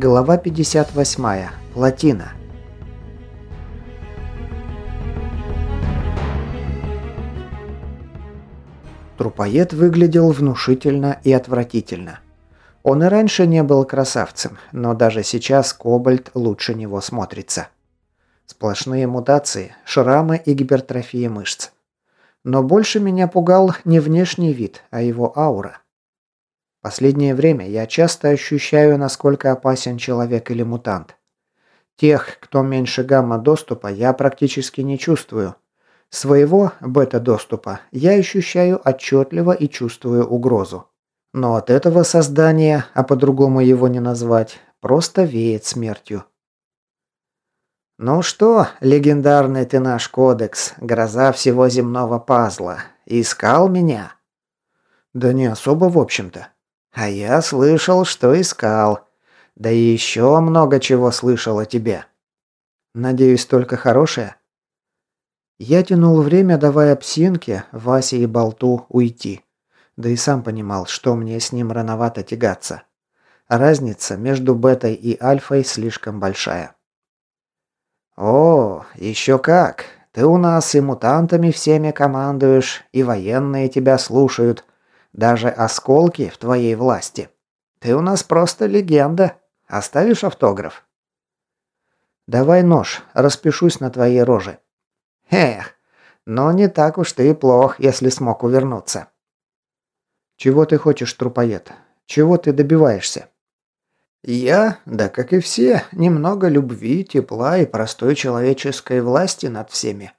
Глава 58. Плотина. Трупоед выглядел внушительно и отвратительно. Он и раньше не был красавцем, но даже сейчас Кобальт лучше него смотрится. Сплошные мутации, шрамы и гипертрофия мышц. Но больше меня пугал не внешний вид, а его аура – Последнее время я часто ощущаю, насколько опасен человек или мутант. Тех, кто меньше гамма-доступа, я практически не чувствую. Своего бета-доступа я ощущаю отчетливо и чувствую угрозу. Но от этого создания, а по-другому его не назвать, просто веет смертью. «Ну что, легендарный ты наш кодекс, гроза всего земного пазла, искал меня?» «Да не особо, в общем-то. А я слышал, что искал. Да и еще много чего слышал о тебе. Надеюсь, только хорошее? Я тянул время, давая псинке, Васе и Болту уйти. Да и сам понимал, что мне с ним рановато тягаться. Разница между бетой и альфой слишком большая. «О, еще как! Ты у нас и мутантами всеми командуешь, и военные тебя слушают, даже осколки в твоей власти. Ты у нас просто легенда. Оставишь автограф? Давай нож, распишусь на твоей роже. Эх, но не так уж ты и плох, если смог увернуться. Чего ты хочешь, трупоед? Чего ты добиваешься? Я, да как и все, немного любви, тепла и простой человеческой власти над всеми.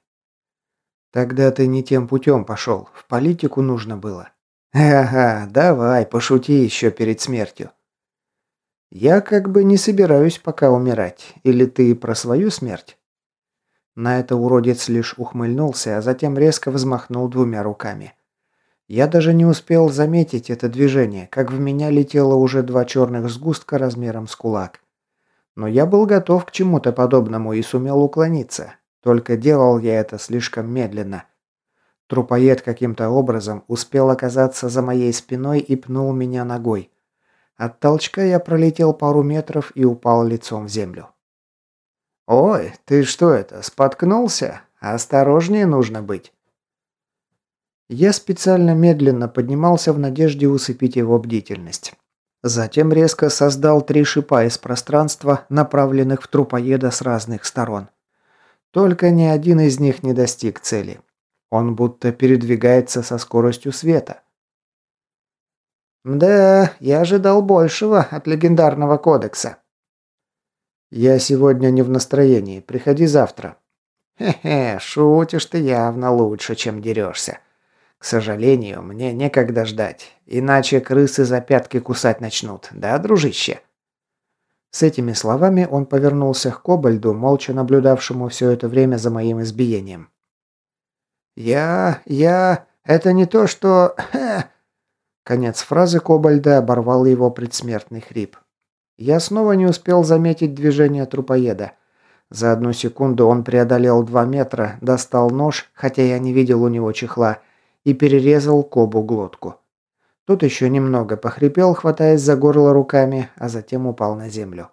Тогда ты не тем путем пошел, в политику нужно было. «Ага, давай, пошути еще перед смертью». «Я как бы не собираюсь пока умирать. Или ты про свою смерть?» На это уродец лишь ухмыльнулся, а затем резко взмахнул двумя руками. Я даже не успел заметить это движение, как в меня летело уже два черных сгустка размером с кулак. Но я был готов к чему-то подобному и сумел уклониться. Только делал я это слишком медленно. Трупоед каким-то образом успел оказаться за моей спиной и пнул меня ногой. От толчка я пролетел пару метров и упал лицом в землю. «Ой, ты что это, споткнулся? Осторожнее нужно быть». Я специально медленно поднимался в надежде усыпить его бдительность. Затем резко создал три шипа из пространства, направленных в трупоеда с разных сторон. Только ни один из них не достиг цели. Он будто передвигается со скоростью света. «Да, я ожидал большего от легендарного кодекса». «Я сегодня не в настроении. Приходи завтра». «Хе-хе, шутишь ты явно лучше, чем дерешься. К сожалению, мне некогда ждать, иначе крысы за пятки кусать начнут, да, дружище?» С этими словами он повернулся к Кобальду, молча наблюдавшему все это время за моим избиением. «Я... я... это не то, что... Ха!» Конец фразы Кобальда оборвал его предсмертный хрип. Я снова не успел заметить движение трупоеда. За одну секунду он преодолел два метра, достал нож, хотя я не видел у него чехла, и перерезал Кобу глотку. Тут еще немного похрипел, хватаясь за горло руками, а затем упал на землю.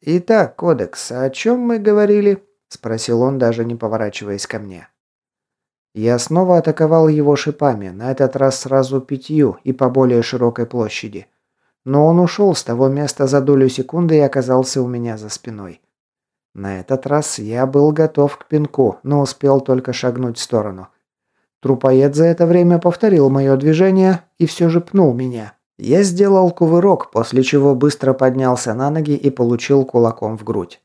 «Итак, Кодекс, о чем мы говорили?» – спросил он, даже не поворачиваясь ко мне. Я снова атаковал его шипами, на этот раз сразу пятью и по более широкой площади. Но он ушел с того места за долю секунды и оказался у меня за спиной. На этот раз я был готов к пинку, но успел только шагнуть в сторону. Трупоед за это время повторил мое движение и все же пнул меня. Я сделал кувырок, после чего быстро поднялся на ноги и получил кулаком в грудь.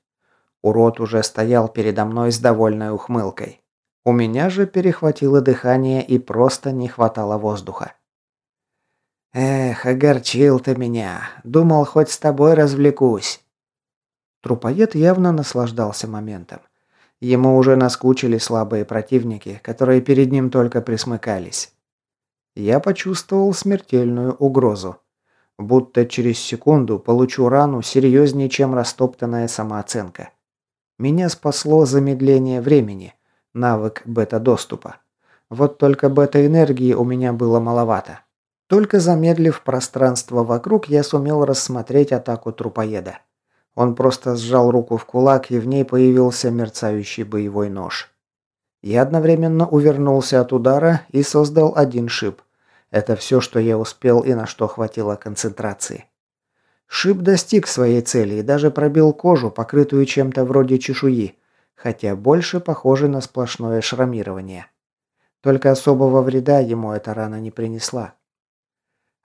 Урод уже стоял передо мной с довольной ухмылкой. У меня же перехватило дыхание и просто не хватало воздуха. «Эх, огорчил ты меня. Думал, хоть с тобой развлекусь». Трупоед явно наслаждался моментом. Ему уже наскучили слабые противники, которые перед ним только присмыкались. Я почувствовал смертельную угрозу. Будто через секунду получу рану серьезнее, чем растоптанная самооценка. Меня спасло замедление времени – навык бета-доступа. Вот только бета-энергии у меня было маловато. Только замедлив пространство вокруг, я сумел рассмотреть атаку трупоеда. Он просто сжал руку в кулак, и в ней появился мерцающий боевой нож. Я одновременно увернулся от удара и создал один шип. Это все, что я успел и на что хватило концентрации. Шип достиг своей цели и даже пробил кожу, покрытую чем-то вроде чешуи, хотя больше похоже на сплошное шрамирование. Только особого вреда ему эта рана не принесла.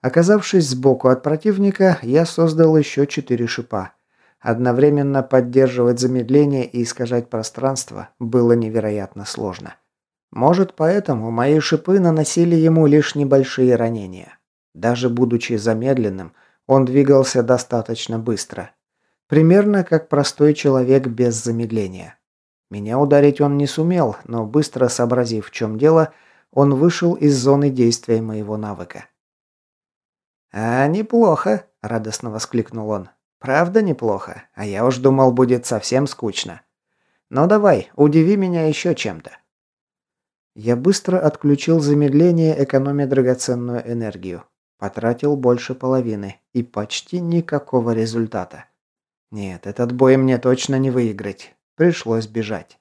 Оказавшись сбоку от противника, я создал еще четыре шипа. Одновременно поддерживать замедление и искажать пространство было невероятно сложно. Может, поэтому мои шипы наносили ему лишь небольшие ранения. Даже будучи замедленным, он двигался достаточно быстро. Примерно как простой человек без замедления. Меня ударить он не сумел, но быстро сообразив, в чем дело, он вышел из зоны действия моего навыка. «А, неплохо», – радостно воскликнул он. «Правда неплохо? А я уж думал, будет совсем скучно. Ну давай, удиви меня еще чем-то». Я быстро отключил замедление, экономя драгоценную энергию. Потратил больше половины и почти никакого результата. Нет, этот бой мне точно не выиграть. Пришлось бежать.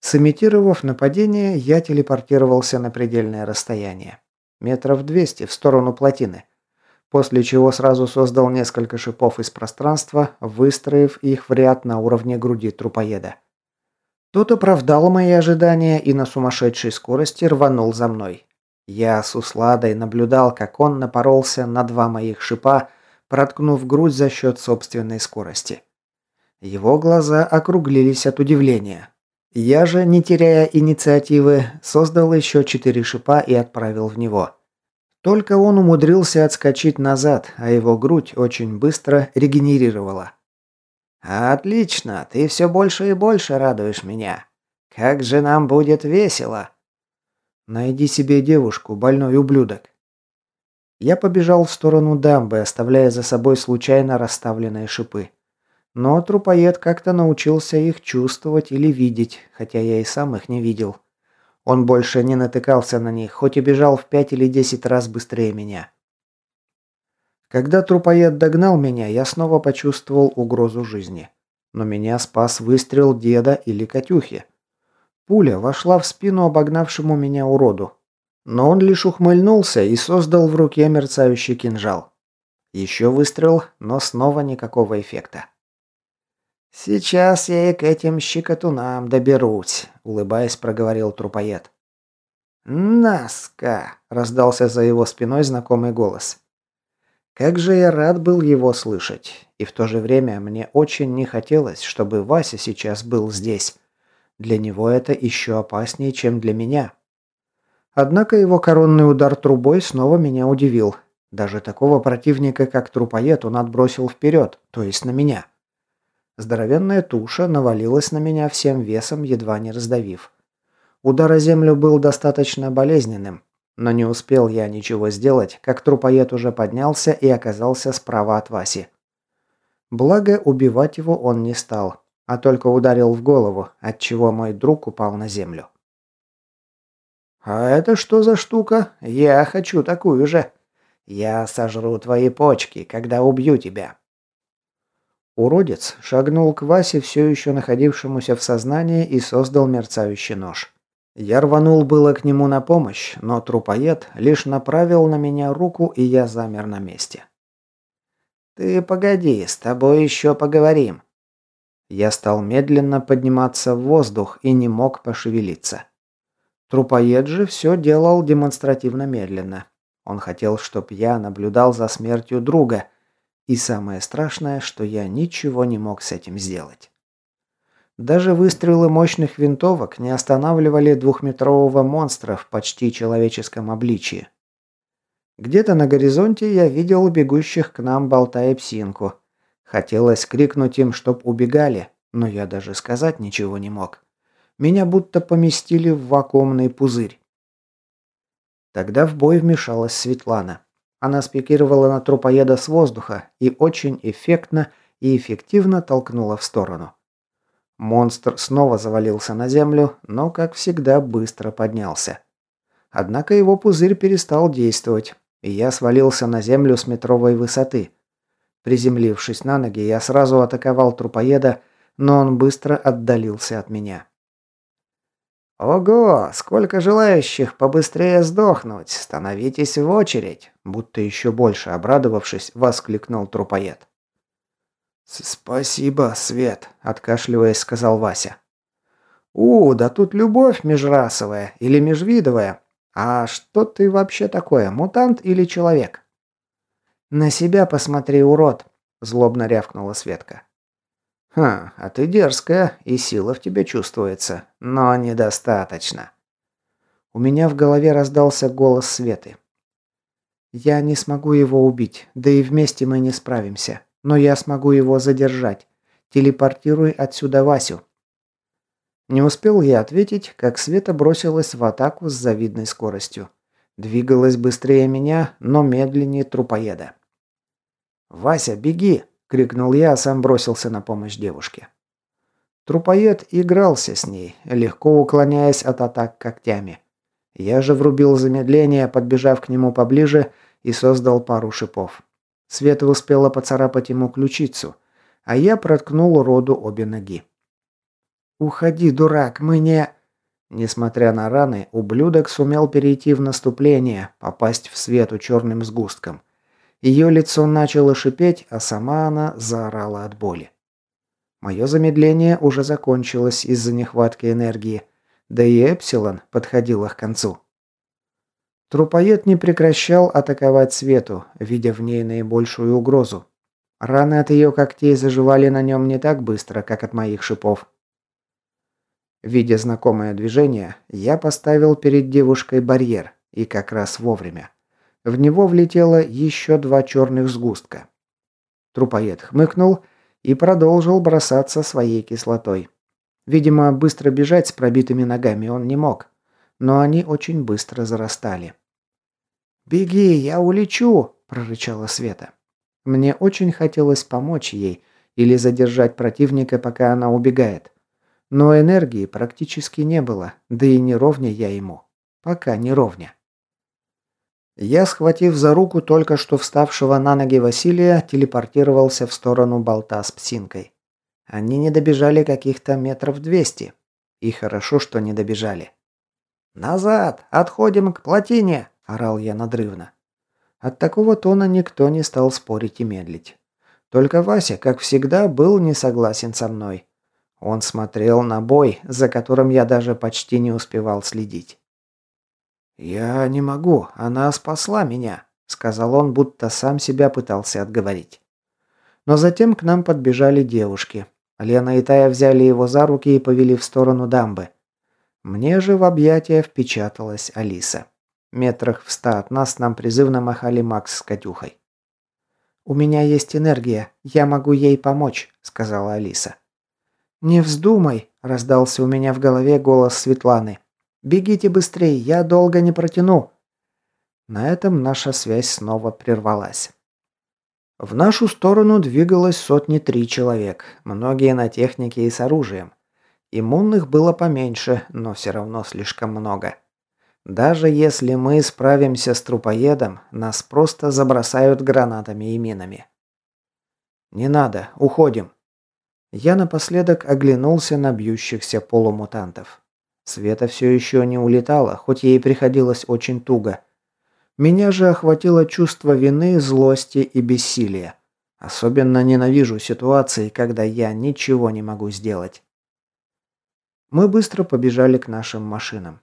Сымитировав нападение, я телепортировался на предельное расстояние. Метров 200 в сторону плотины. После чего сразу создал несколько шипов из пространства, выстроив их в ряд на уровне груди трупоеда. Тот оправдал мои ожидания и на сумасшедшей скорости рванул за мной. Я с усладой наблюдал, как он напоролся на два моих шипа, проткнув грудь за счет собственной скорости. Его глаза округлились от удивления. Я же, не теряя инициативы, создал еще четыре шипа и отправил в него. Только он умудрился отскочить назад, а его грудь очень быстро регенерировала. «Отлично, ты все больше и больше радуешь меня. Как же нам будет весело!» «Найди себе девушку, больной ублюдок». Я побежал в сторону дамбы, оставляя за собой случайно расставленные шипы. Но трупоед как-то научился их чувствовать или видеть, хотя я и сам их не видел. Он больше не натыкался на них, хоть и бежал в пять или десять раз быстрее меня. Когда трупоед догнал меня, я снова почувствовал угрозу жизни. Но меня спас выстрел деда или Катюхи. Пуля вошла в спину обогнавшему меня уроду. Но он лишь ухмыльнулся и создал в руке мерцающий кинжал. Еще выстрел, но снова никакого эффекта. «Сейчас я и к этим щекотунам доберусь», — улыбаясь, проговорил трупоед. «Наска!» — раздался за его спиной знакомый голос. Как же я рад был его слышать. И в то же время мне очень не хотелось, чтобы Вася сейчас был здесь. Для него это еще опаснее, чем для меня. Однако его коронный удар трубой снова меня удивил. Даже такого противника, как трупоед, он отбросил вперед, то есть на меня. Здоровенная туша навалилась на меня всем весом, едва не раздавив. Удар о землю был достаточно болезненным, но не успел я ничего сделать, как трупоед уже поднялся и оказался справа от Васи. Благо, убивать его он не стал а только ударил в голову, отчего мой друг упал на землю. «А это что за штука? Я хочу такую же. Я сожру твои почки, когда убью тебя». Уродец шагнул к Васе, все еще находившемуся в сознании, и создал мерцающий нож. Я рванул было к нему на помощь, но трупоед лишь направил на меня руку, и я замер на месте. «Ты погоди, с тобой еще поговорим», я стал медленно подниматься в воздух и не мог пошевелиться. Трупоед же все делал демонстративно медленно. Он хотел, чтоб я наблюдал за смертью друга. И самое страшное, что я ничего не мог с этим сделать. Даже выстрелы мощных винтовок не останавливали двухметрового монстра в почти человеческом обличии. Где-то на горизонте я видел бегущих к нам болтая псинку – Хотелось крикнуть им, чтоб убегали, но я даже сказать ничего не мог. Меня будто поместили в вакуумный пузырь. Тогда в бой вмешалась Светлана. Она спикировала на трупоеда с воздуха и очень эффектно и эффективно толкнула в сторону. Монстр снова завалился на землю, но, как всегда, быстро поднялся. Однако его пузырь перестал действовать, и я свалился на землю с метровой высоты. Приземлившись на ноги, я сразу атаковал трупоеда, но он быстро отдалился от меня. «Ого, сколько желающих побыстрее сдохнуть! Становитесь в очередь!» Будто еще больше обрадовавшись, воскликнул трупоед. «Спасибо, Свет», – откашливаясь, сказал Вася. «У, да тут любовь межрасовая или межвидовая. А что ты вообще такое, мутант или человек?» «На себя посмотри, урод!» – злобно рявкнула Светка. «Хм, а ты дерзкая, и сила в тебе чувствуется, но недостаточно». У меня в голове раздался голос Светы. «Я не смогу его убить, да и вместе мы не справимся. Но я смогу его задержать. Телепортируй отсюда Васю». Не успел я ответить, как Света бросилась в атаку с завидной скоростью. Двигалась быстрее меня, но медленнее трупоеда. «Вася, беги!» – крикнул я, а сам бросился на помощь девушке. Трупоед игрался с ней, легко уклоняясь от атак когтями. Я же врубил замедление, подбежав к нему поближе и создал пару шипов. Света успела поцарапать ему ключицу, а я проткнул роду обе ноги. «Уходи, дурак, мы не...» Несмотря на раны, ублюдок сумел перейти в наступление, попасть в свету черным сгустком. Ее лицо начало шипеть, а сама она заорала от боли. Мое замедление уже закончилось из-за нехватки энергии, да и Эпсилон подходила к концу. Трупоед не прекращал атаковать Свету, видя в ней наибольшую угрозу. Раны от ее когтей заживали на нем не так быстро, как от моих шипов. Видя знакомое движение, я поставил перед девушкой барьер, и как раз вовремя. В него влетело еще два черных сгустка. Трупоед хмыкнул и продолжил бросаться своей кислотой. Видимо, быстро бежать с пробитыми ногами он не мог, но они очень быстро зарастали. «Беги, я улечу!» – прорычала Света. Мне очень хотелось помочь ей или задержать противника, пока она убегает. Но энергии практически не было, да и не ровня я ему. Пока не ровня. Я, схватив за руку только что вставшего на ноги Василия, телепортировался в сторону болта с псинкой. Они не добежали каких-то метров двести. И хорошо, что не добежали. «Назад! Отходим к плотине!» – орал я надрывно. От такого тона никто не стал спорить и медлить. Только Вася, как всегда, был не согласен со мной. Он смотрел на бой, за которым я даже почти не успевал следить. «Я не могу, она спасла меня», — сказал он, будто сам себя пытался отговорить. Но затем к нам подбежали девушки. Лена и Тая взяли его за руки и повели в сторону дамбы. Мне же в объятия впечаталась Алиса. Метрах в ста от нас нам призывно махали Макс с Катюхой. «У меня есть энергия, я могу ей помочь», — сказала Алиса. «Не вздумай», — раздался у меня в голове голос Светланы. Бегите быстрее, я долго не протяну. На этом наша связь снова прервалась. В нашу сторону двигалось сотни три человек, многие на технике и с оружием. Иммунных было поменьше, но все равно слишком много. Даже если мы справимся с трупоедом, нас просто забросают гранатами и минами. «Не надо, уходим». Я напоследок оглянулся на бьющихся полумутантов. Света все еще не улетала, хоть ей приходилось очень туго. Меня же охватило чувство вины, злости и бессилия. Особенно ненавижу ситуации, когда я ничего не могу сделать. Мы быстро побежали к нашим машинам.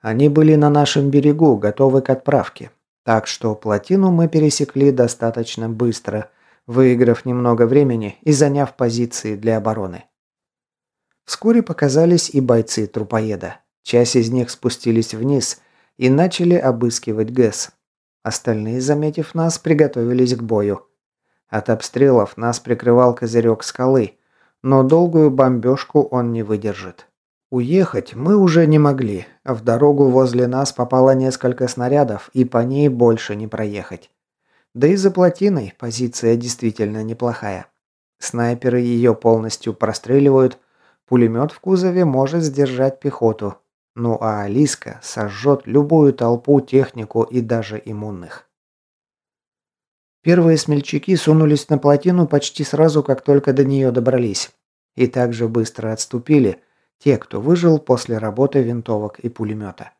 Они были на нашем берегу, готовы к отправке. Так что плотину мы пересекли достаточно быстро, выиграв немного времени и заняв позиции для обороны. Вскоре показались и бойцы трупоеда. Часть из них спустились вниз и начали обыскивать ГЭС. Остальные, заметив нас, приготовились к бою. От обстрелов нас прикрывал козырек скалы, но долгую бомбежку он не выдержит. Уехать мы уже не могли. В дорогу возле нас попало несколько снарядов, и по ней больше не проехать. Да и за плотиной позиция действительно неплохая. Снайперы ее полностью простреливают, Пулемет в кузове может сдержать пехоту. Ну а Алиска сожжет любую толпу, технику и даже иммунных. Первые смельчаки сунулись на плотину почти сразу, как только до нее добрались. И также быстро отступили те, кто выжил после работы винтовок и пулемета.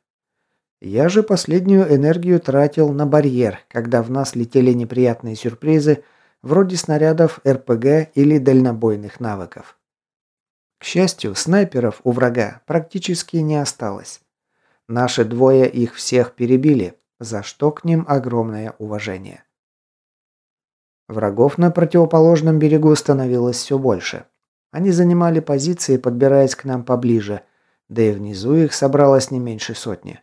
Я же последнюю энергию тратил на барьер, когда в нас летели неприятные сюрпризы, вроде снарядов РПГ или дальнобойных навыков. К счастью, снайперов у врага практически не осталось. Наши двое их всех перебили, за что к ним огромное уважение. Врагов на противоположном берегу становилось все больше. Они занимали позиции, подбираясь к нам поближе, да и внизу их собралось не меньше сотни.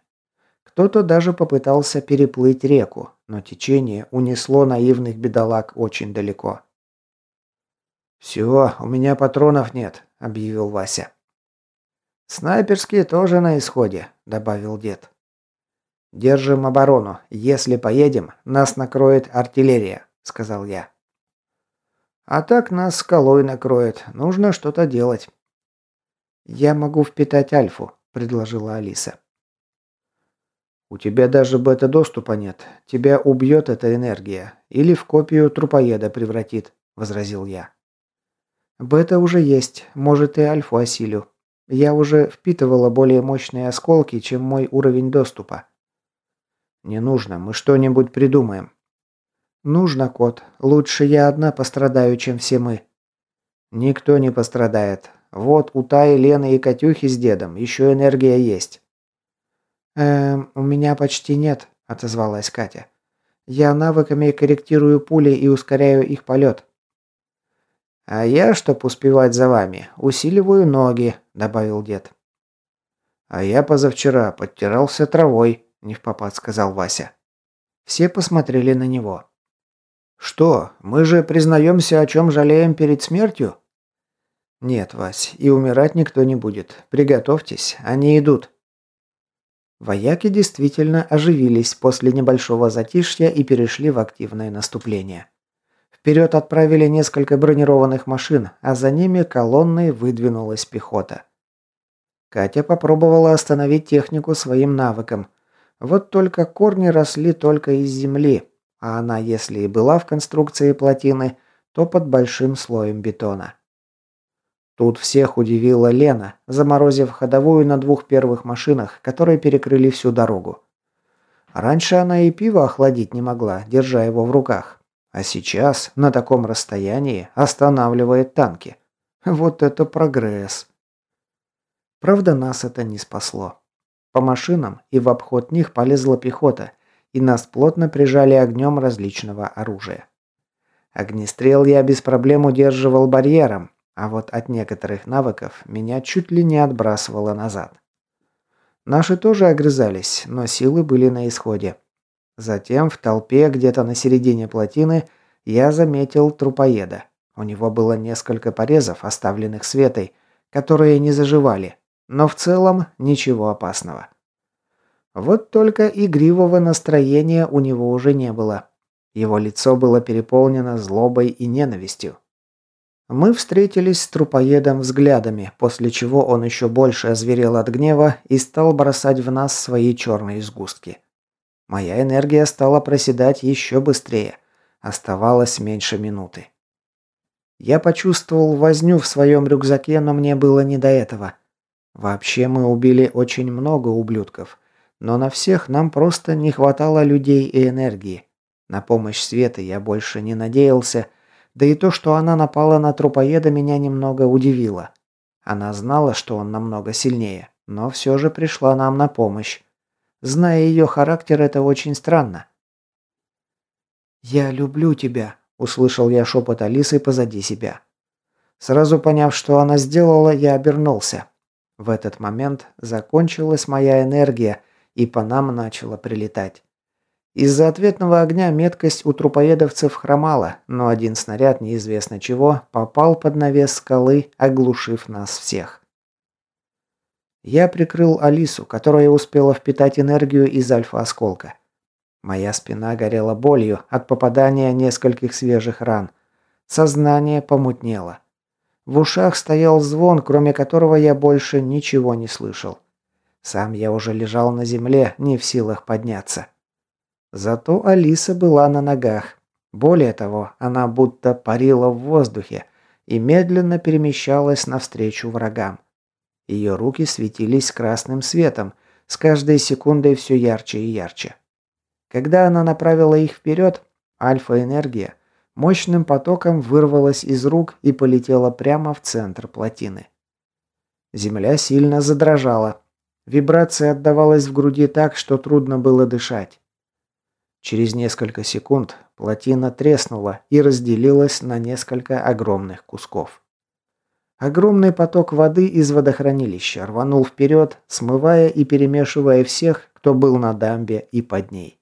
Кто-то даже попытался переплыть реку, но течение унесло наивных бедолаг очень далеко. «Все, у меня патронов нет», — объявил Вася. «Снайперские тоже на исходе», — добавил дед. «Держим оборону. Если поедем, нас накроет артиллерия», — сказал я. «А так нас скалой накроет. Нужно что-то делать». «Я могу впитать альфу», — предложила Алиса. «У тебя даже бета-доступа нет. Тебя убьет эта энергия. Или в копию трупоеда превратит», — возразил я. «Бета уже есть. Может, и альфу осилю. Я уже впитывала более мощные осколки, чем мой уровень доступа». «Не нужно. Мы что-нибудь придумаем». «Нужно, кот. Лучше я одна пострадаю, чем все мы». «Никто не пострадает. Вот у Таи, Лены и Катюхи с дедом еще энергия есть». «Эм, у меня почти нет», – отозвалась Катя. «Я навыками корректирую пули и ускоряю их полет». «А я, чтоб успевать за вами, усиливаю ноги», – добавил дед. «А я позавчера подтирался травой», – не в попад сказал Вася. Все посмотрели на него. «Что, мы же признаемся, о чем жалеем перед смертью?» «Нет, Вась, и умирать никто не будет. Приготовьтесь, они идут». Вояки действительно оживились после небольшого затишья и перешли в активное наступление. Вперед отправили несколько бронированных машин, а за ними колонной выдвинулась пехота. Катя попробовала остановить технику своим навыком. Вот только корни росли только из земли, а она, если и была в конструкции плотины, то под большим слоем бетона. Тут всех удивила Лена, заморозив ходовую на двух первых машинах, которые перекрыли всю дорогу. Раньше она и пиво охладить не могла, держа его в руках. А сейчас, на таком расстоянии, останавливает танки. Вот это прогресс. Правда, нас это не спасло. По машинам и в обход них полезла пехота, и нас плотно прижали огнем различного оружия. Огнестрел я без проблем удерживал барьером, а вот от некоторых навыков меня чуть ли не отбрасывало назад. Наши тоже огрызались, но силы были на исходе. Затем в толпе, где-то на середине плотины, я заметил трупоеда. У него было несколько порезов, оставленных Светой, которые не заживали, но в целом ничего опасного. Вот только игривого настроения у него уже не было. Его лицо было переполнено злобой и ненавистью. Мы встретились с трупоедом взглядами, после чего он еще больше озверел от гнева и стал бросать в нас свои черные сгустки. Моя энергия стала проседать еще быстрее. Оставалось меньше минуты. Я почувствовал возню в своем рюкзаке, но мне было не до этого. Вообще мы убили очень много ублюдков, но на всех нам просто не хватало людей и энергии. На помощь Светы я больше не надеялся, да и то, что она напала на трупоеда, меня немного удивило. Она знала, что он намного сильнее, но все же пришла нам на помощь. Зная ее характер, это очень странно. «Я люблю тебя», – услышал я шепот Алисы позади себя. Сразу поняв, что она сделала, я обернулся. В этот момент закончилась моя энергия, и по нам начало прилетать. Из-за ответного огня меткость у трупоедовцев хромала, но один снаряд неизвестно чего попал под навес скалы, оглушив нас всех. Я прикрыл Алису, которая успела впитать энергию из альфа-осколка. Моя спина горела болью от попадания нескольких свежих ран. Сознание помутнело. В ушах стоял звон, кроме которого я больше ничего не слышал. Сам я уже лежал на земле, не в силах подняться. Зато Алиса была на ногах. Более того, она будто парила в воздухе и медленно перемещалась навстречу врагам. Ее руки светились красным светом, с каждой секундой все ярче и ярче. Когда она направила их вперед, альфа-энергия мощным потоком вырвалась из рук и полетела прямо в центр плотины. Земля сильно задрожала, Вибрация отдавалась в груди так, что трудно было дышать. Через несколько секунд плотина треснула и разделилась на несколько огромных кусков. Огромный поток воды из водохранилища рванул вперед, смывая и перемешивая всех, кто был на дамбе и под ней.